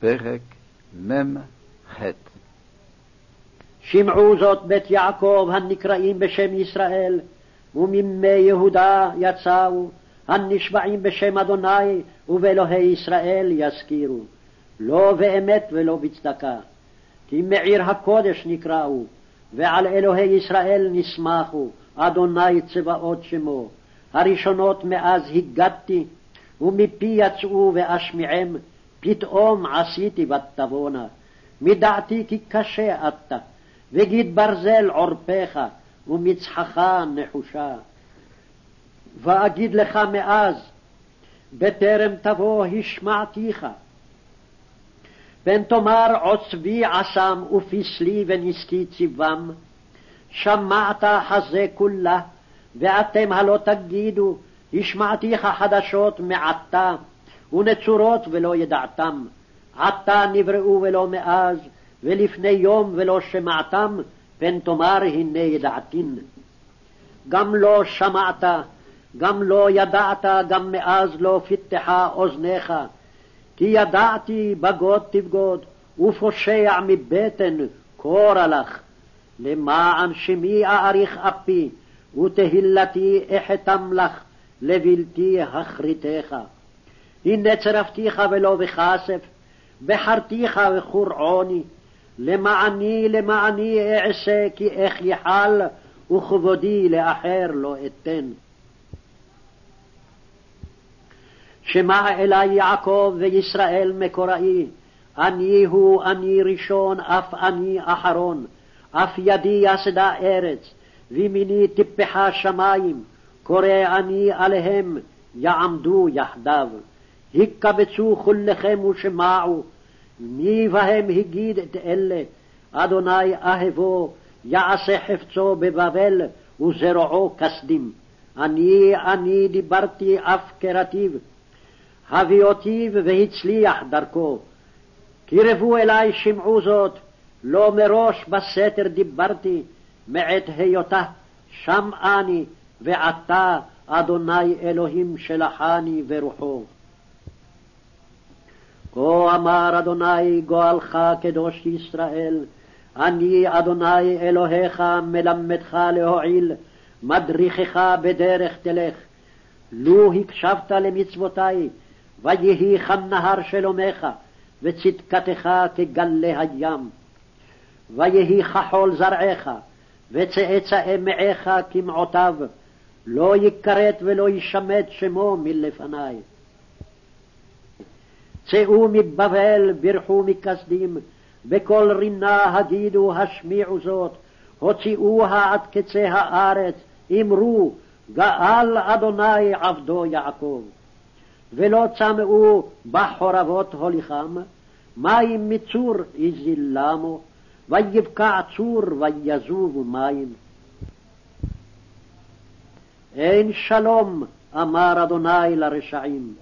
פרק מ"ח שמעו זאת בית יעקב הנקראים בשם ישראל, וממי יהודה יצאו, הנשבעים בשם אדוני ובאלוהי ישראל יזכירו, לא באמת ולא בצדקה. כי מעיר הקודש נקראו, ועל אלוהי ישראל נסמכו, אדוני צבאות שמו. הראשונות מאז הגדתי, ומפי יצאו ואשמיעם, פתאום עשיתי ותבונה. מדעתי כי קשה אתה, וגיד ברזל עורפך, ומצחך נחושה. ואגיד לך מאז, בטרם תבוא השמעתיך. פן תאמר עוצבי עשם ופסלי ונשתי ציבם, שמעת חזה כולה, ואתם הלא תגידו, השמעתיך חדשות מעתה, ונצורות ולא ידעתם. עתה נבראו ולא מאז, ולפני יום ולא שמעתם, פן תאמר הנה ידעתין. גם לא שמעת, גם לא ידעת, גם מאז לא פתחה אוזניך. כי ידעתי בגוד תבגוד, ופושע מבטן קורא לך. למען שמי אאריך אפי, ותהילתי אחתם לך, לבלתי הכריתך. הנה צרפתיך ולא בכסף, בחרתיך וחור עוני, למעני למעני אעשה כי איך יחל, וכבודי לאחר לא אתן. שמע אלי יעקב וישראל מקוראי, אני הוא אני ראשון, אף אני אחרון, אף ידי יסדה ארץ, וימיני טיפחה שמים, קורא אני עליהם, יעמדו יחדיו. הקבצו כולכם ושמעו, מי בהם הגיד את אלה, אדוני אהבו, יעשה חפצו בבבל, וזרועו כסדים. אני, אני דיברתי אף קראתיו, הביאותיו והצליח דרכו. קרבו אלי שמעו זאת, לא מראש בסתר דיברתי, מעת היותה שם אני, ועתה אדוני אלוהים שלחני ורוחו. כה אמר אדוני גואלך קדוש ישראל, אני אדוני אלוהיך מלמדך להועיל, מדריכך בדרך תלך. לו הקשבת למצוותי, ויהי כנהר שלומך, וצדקתך כגלי הים. ויהי כחול זרעך, וצאצאי מעיך כמעותיו, לא יכרת ולא ישמט שמו מלפני. צאו מבבל, ברחו מכסדים, בקול רינה הגידו, השמיעו זאת, הוציאוה עד קצה הארץ, אמרו, גאל אדוני עבדו יעקב. ולא צמאו בחורבות הוליכם, מים מצור יזילמו, ויבקע צור ויזובו מים. אין שלום, אמר אדוני לרשעים.